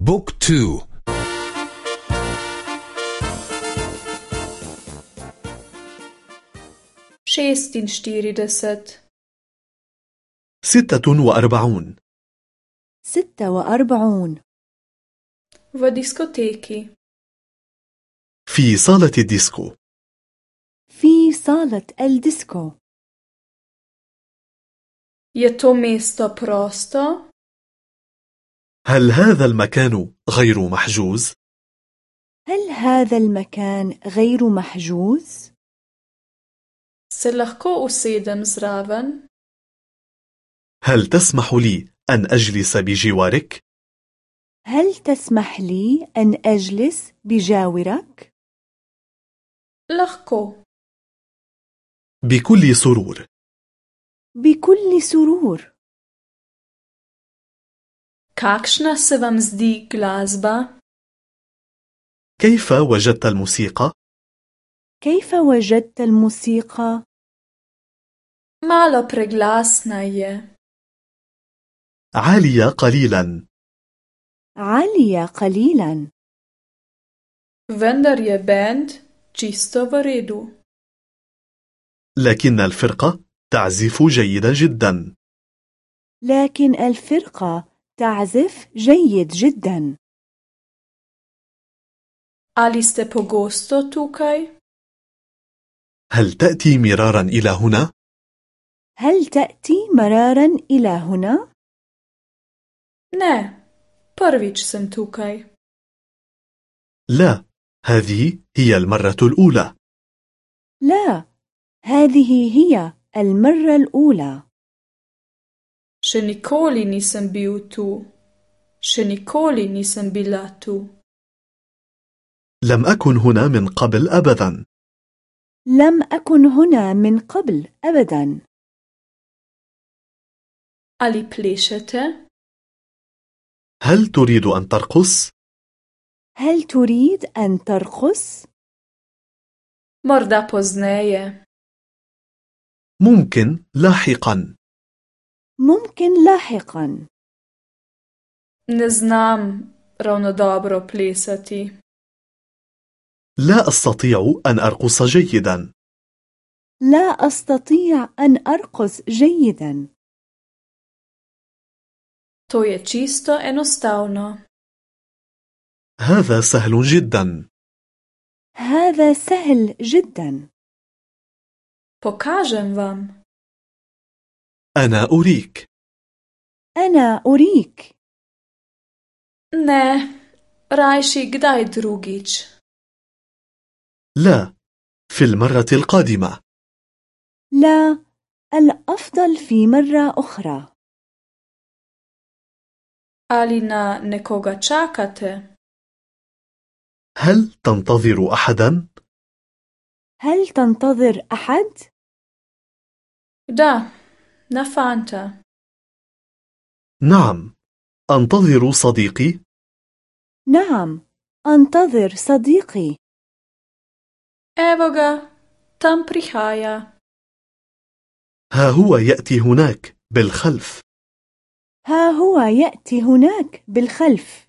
Book two. šestinštirideset ستة وأربعون. ستة وأربعون. Diskoteki في صالة الديسكو. في صالة الديسكو. Je to mesto prosto? هل هذا المكان غير محجوز؟ هل هذا المكان غير محجوز؟ Se lahko usedem zraven? هل تسمح لي أن أجلس بجوارك؟ هل تسمح لي أن أجلس بجاورك؟ Lahko. بكل سرور بكل سرور Kakšna se vam zdi glasba? كيف وجدت الموسيقى؟ كيف وجدت الموسيقى؟ Malo preglasna je. عالية قليلا عالية قليلا Vendar je bend čisto v redu. لكن الفرقة تعزف جيدا جدا لكن الفرقة تعزف جيد جدا Ali ste pogosto tukaj? هل تأتي مرارا إلى هنا؟ هل تأتي مرارا إلى هنا؟ Ne. Prvič sem tukaj. لا هذه هي المرة الأولى لا هذه هي المرة الأولى Še nikoli nisem bil tu. Še nikoli nisem bila tu. لم أكن هنا من قبل أبدا لم أكن هنا من قبل أبدا Ali plešete? هل تريد أن ترقص؟ هل تريد أن ترقص؟ Morda pozneje. ممكن لاحقا ممكن لاحقا Ne znam ravno dobro plesati. لا أستطيع أن أرقص جيدا لا أستطيع أن أرقص جيدا To je čisto enostavno. هذا سهل جدا هذا سهل جدا Pokažem vam. أنا أريك أنا أريك Ne, rajši kdaj drugič. لا في المرة القادمة لا الأفضل في مرة أخرى Ali na nekoga čakate? هل تنتظر أحدا؟ هل تنتظر أحد؟ Da, na fanta. نعم. أنتظر صديقي. نعم. أنتظر صديقي. Evo ga, tam prihaja. ها هو يأتي هناك بالخلف. ها هو يأتي هناك بالخلف.